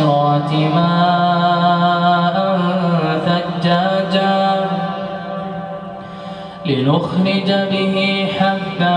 المعصرات ماء ثجاجا لنخرج به حبا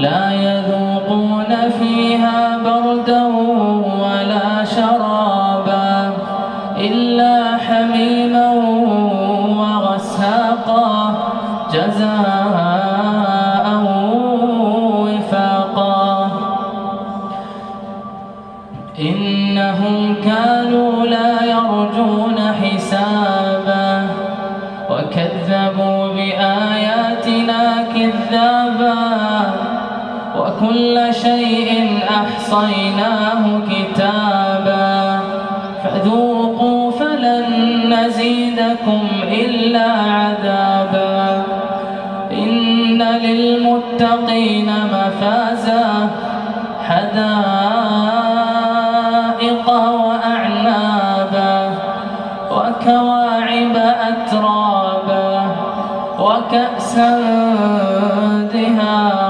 لا يذوقون فيها بردا ولا شرابا إلا حميما وغساقا. جزاء وكل شيء أحصيناه كتابا فذوقوا فلن نزيدكم إلا عذابا إن للمتقين مفازا حدائق وأعنابا وكواعب أترابا وكأسا دهاقا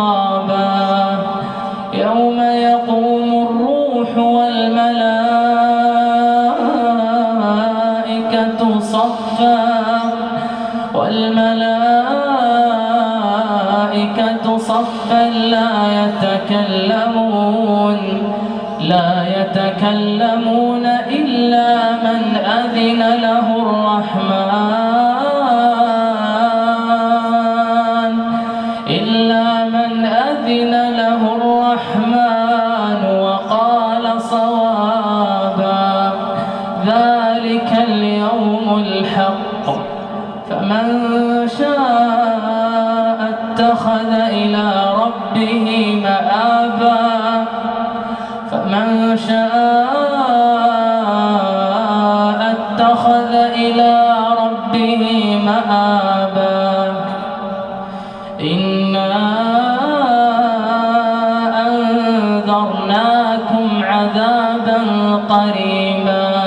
الروح والملائكة صفا والملائكة صفا لا يتكلمون لا يتكلمون إلا من أذن له الرحمن فمن شاء اتخذ إلى ربه مآبا فمن شاء اتخذ إلى ربه مآبا إنا أنذرناكم عذابا قريبا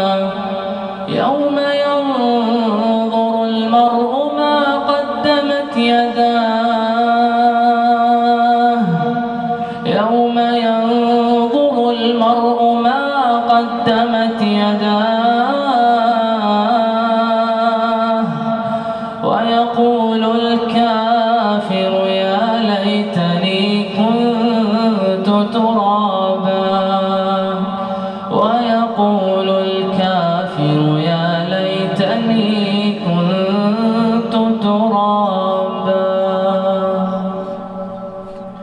قدمت يداه. ويقول الكافر يا ليتني كنت ترابا. ويقول الكافر